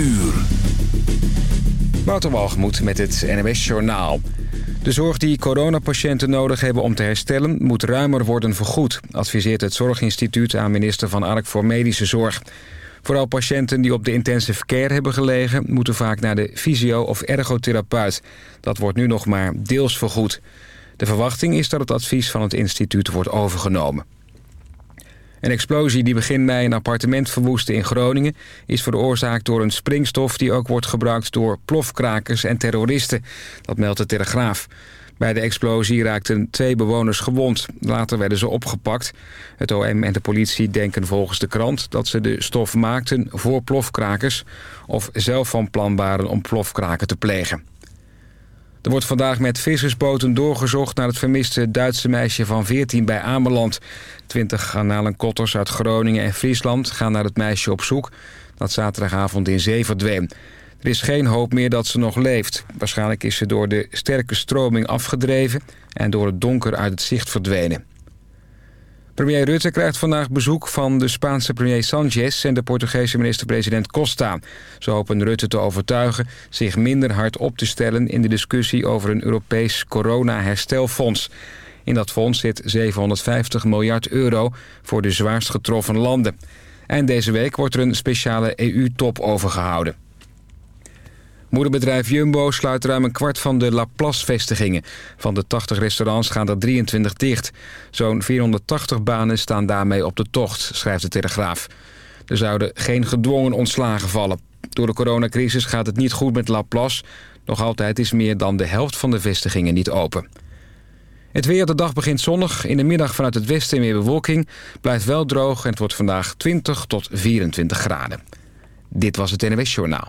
uur. Wouter met het NWS Journaal. De zorg die coronapatiënten nodig hebben om te herstellen... moet ruimer worden vergoed, adviseert het Zorginstituut... aan minister Van Ark voor Medische Zorg. Vooral patiënten die op de intensive care hebben gelegen... moeten vaak naar de fysio- of ergotherapeut. Dat wordt nu nog maar deels vergoed. De verwachting is dat het advies van het instituut wordt overgenomen. Een explosie die begin mei een appartement verwoestte in Groningen... is veroorzaakt door een springstof die ook wordt gebruikt door plofkrakers en terroristen. Dat meldt de Telegraaf. Bij de explosie raakten twee bewoners gewond. Later werden ze opgepakt. Het OM en de politie denken volgens de krant dat ze de stof maakten voor plofkrakers... of zelf van plan waren om plofkraken te plegen. Er wordt vandaag met vissersboten doorgezocht naar het vermiste Duitse meisje van 14 bij Ameland. Twintig garnalenkotters uit Groningen en Friesland gaan naar het meisje op zoek... dat zaterdagavond in zee verdween. Er is geen hoop meer dat ze nog leeft. Waarschijnlijk is ze door de sterke stroming afgedreven... en door het donker uit het zicht verdwenen. Premier Rutte krijgt vandaag bezoek van de Spaanse premier Sanchez... en de Portugese minister-president Costa. Ze hopen Rutte te overtuigen zich minder hard op te stellen... in de discussie over een Europees corona-herstelfonds. In dat fonds zit 750 miljard euro voor de zwaarst getroffen landen. En deze week wordt er een speciale EU-top overgehouden. Moederbedrijf Jumbo sluit ruim een kwart van de Laplace-vestigingen. Van de 80 restaurants gaan er 23 dicht. Zo'n 480 banen staan daarmee op de tocht, schrijft de Telegraaf. Er zouden geen gedwongen ontslagen vallen. Door de coronacrisis gaat het niet goed met Laplace. Nog altijd is meer dan de helft van de vestigingen niet open. Het weer, de dag begint zonnig. In de middag vanuit het westen meer bewolking. Blijft wel droog en het wordt vandaag 20 tot 24 graden. Dit was het NWS Journaal.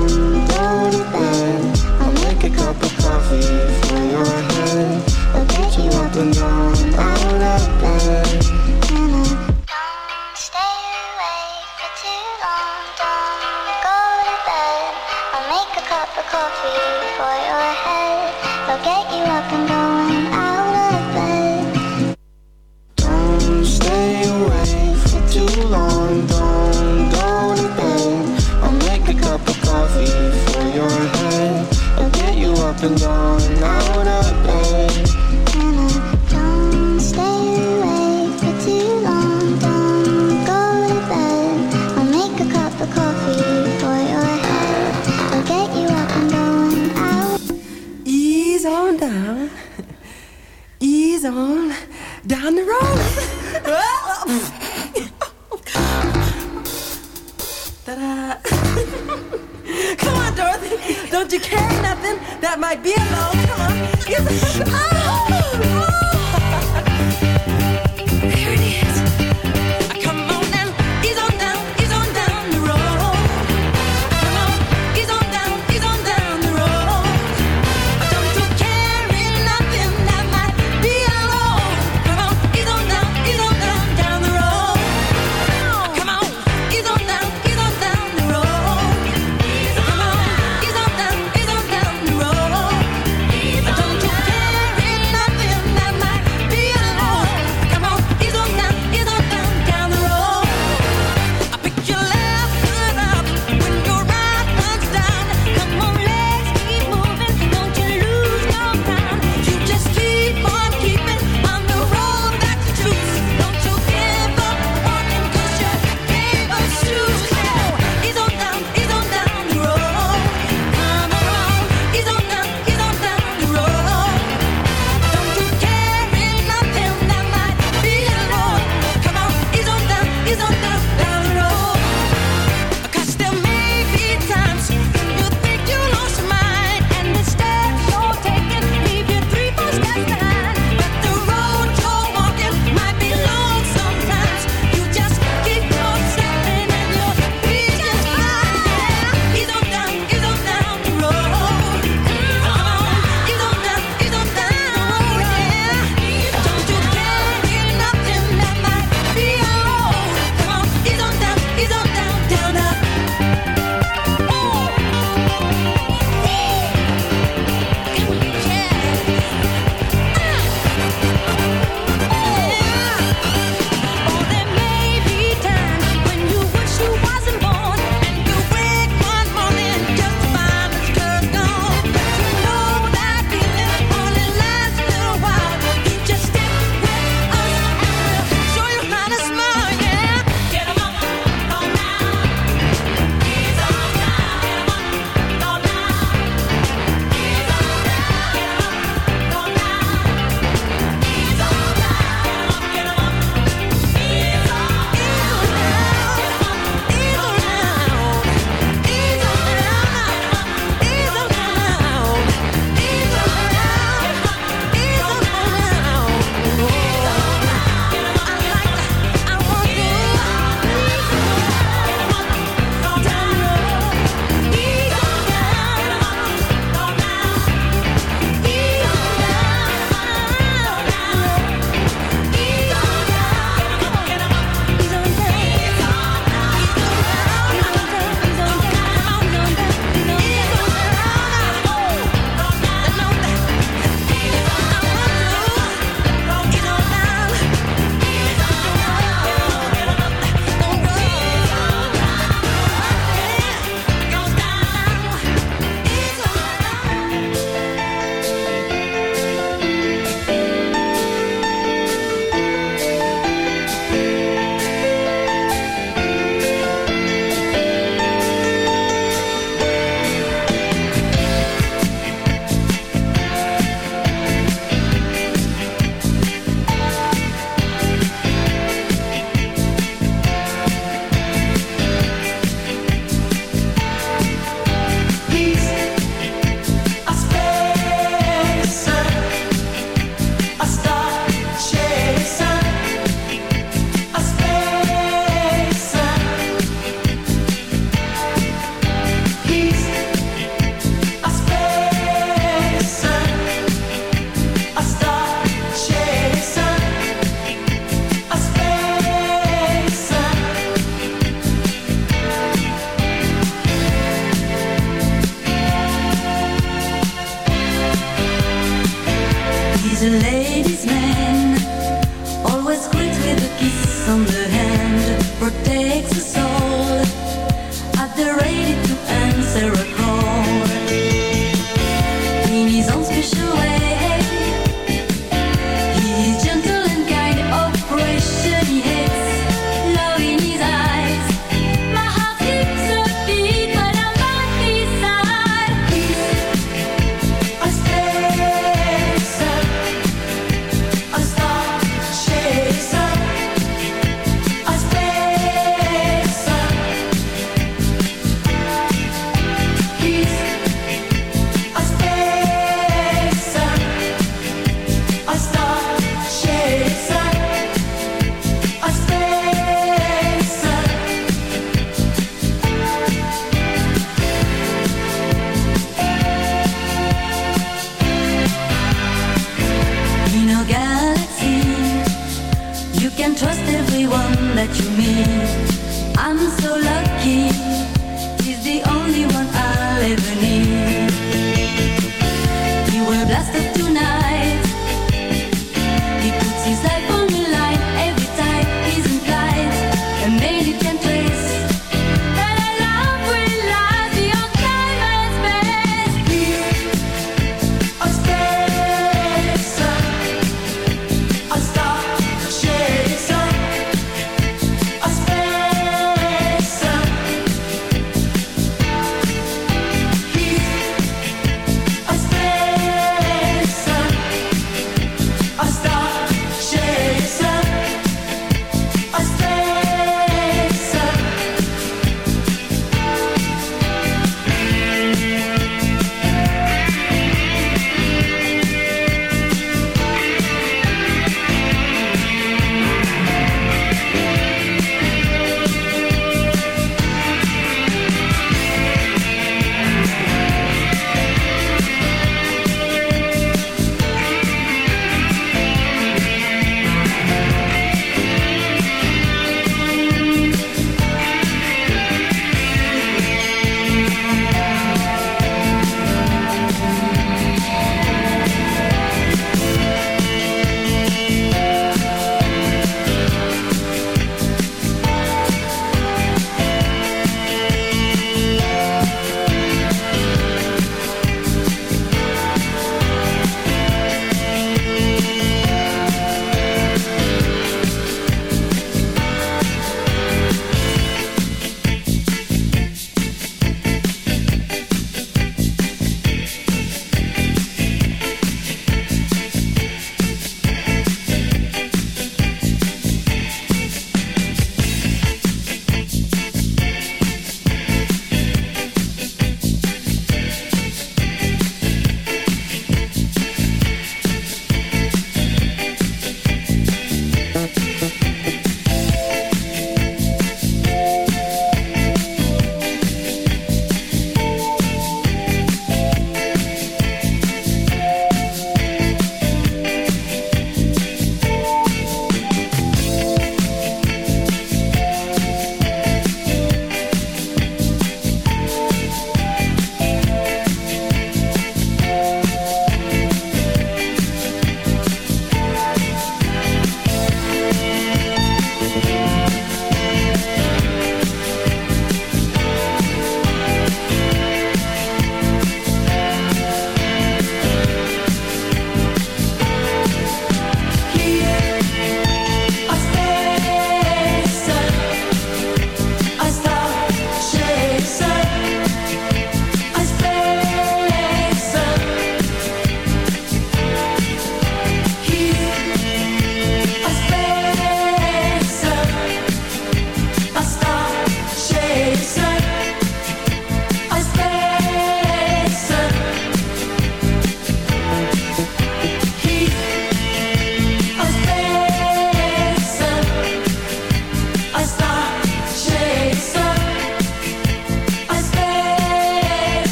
see.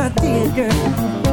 I did, girl.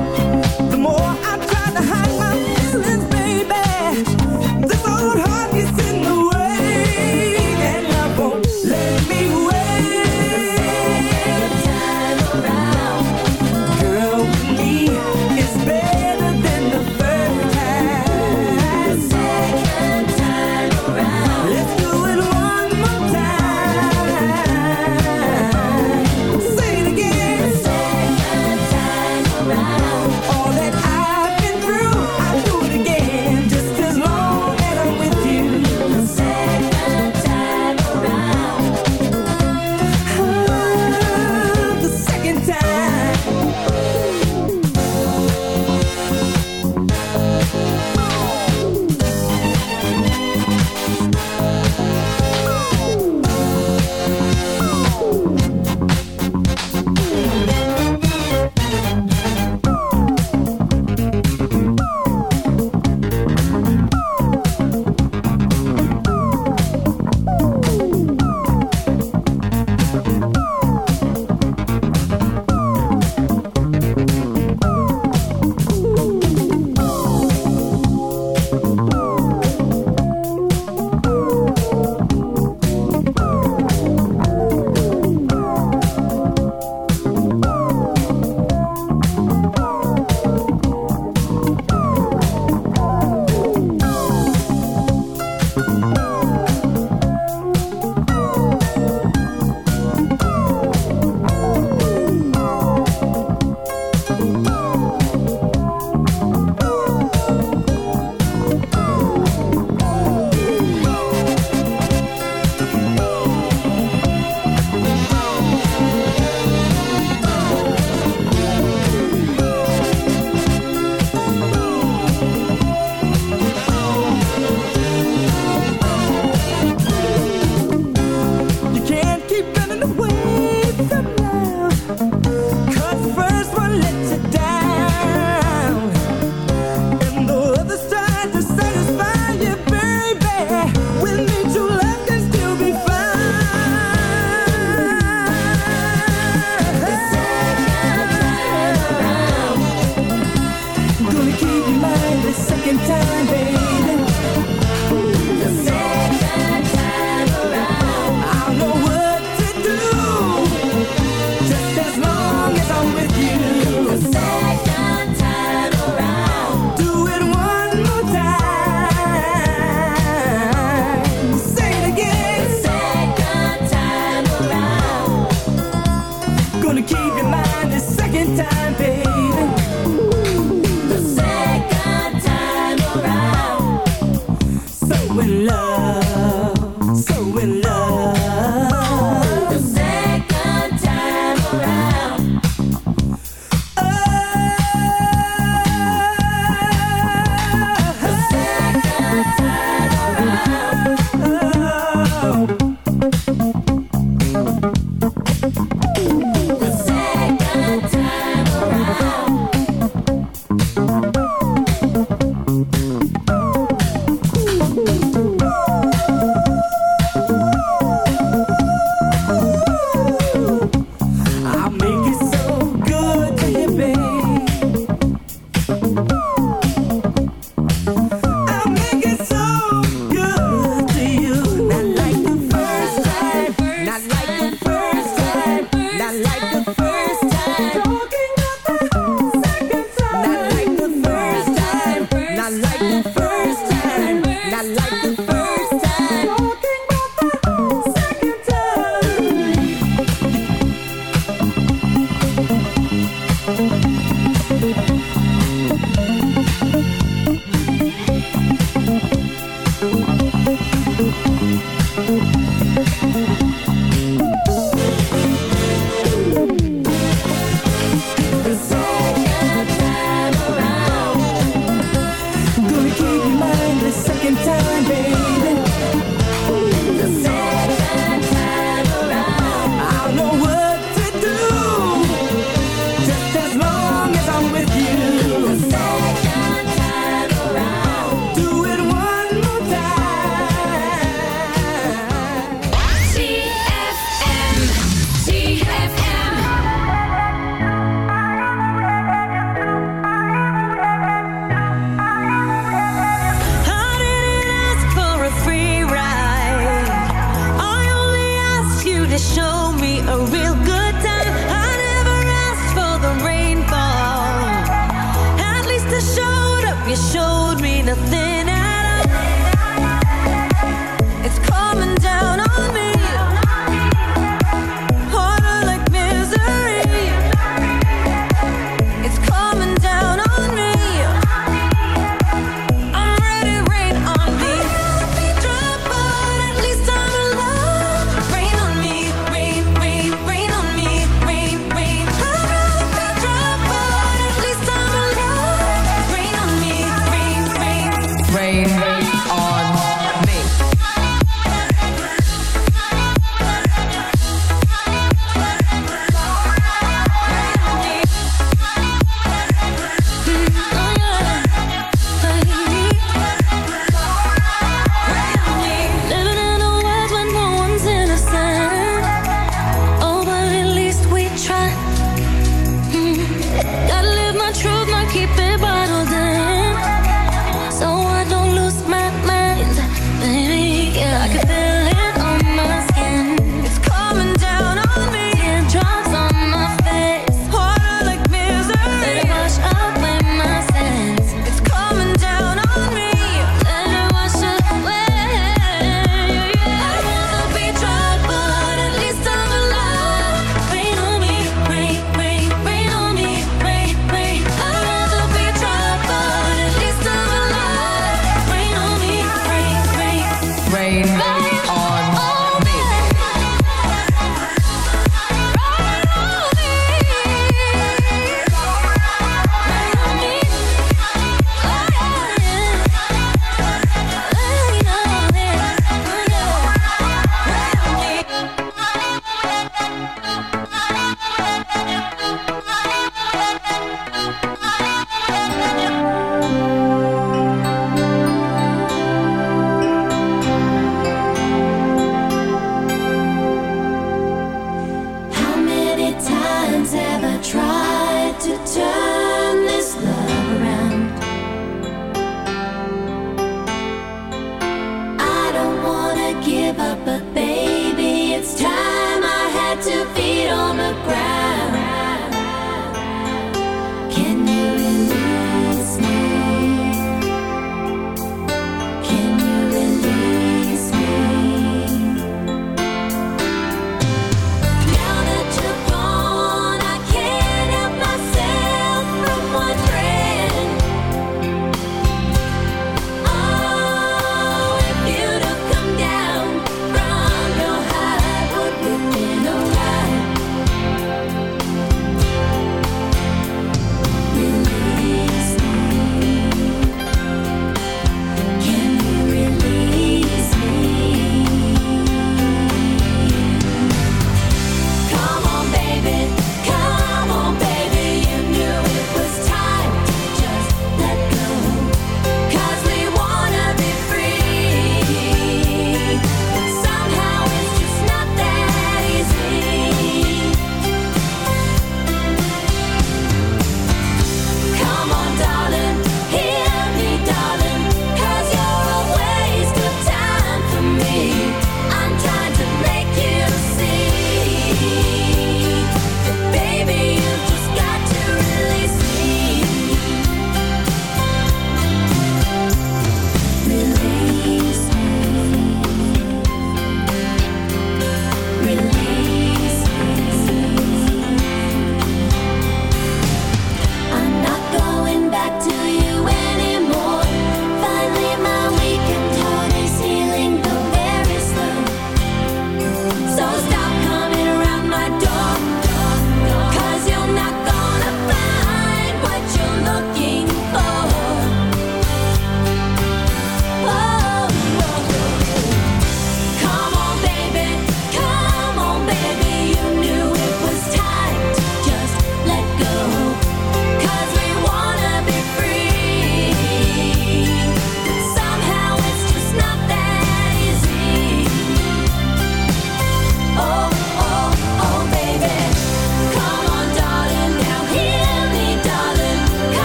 But baby,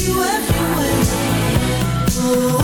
you everywhere. Oh.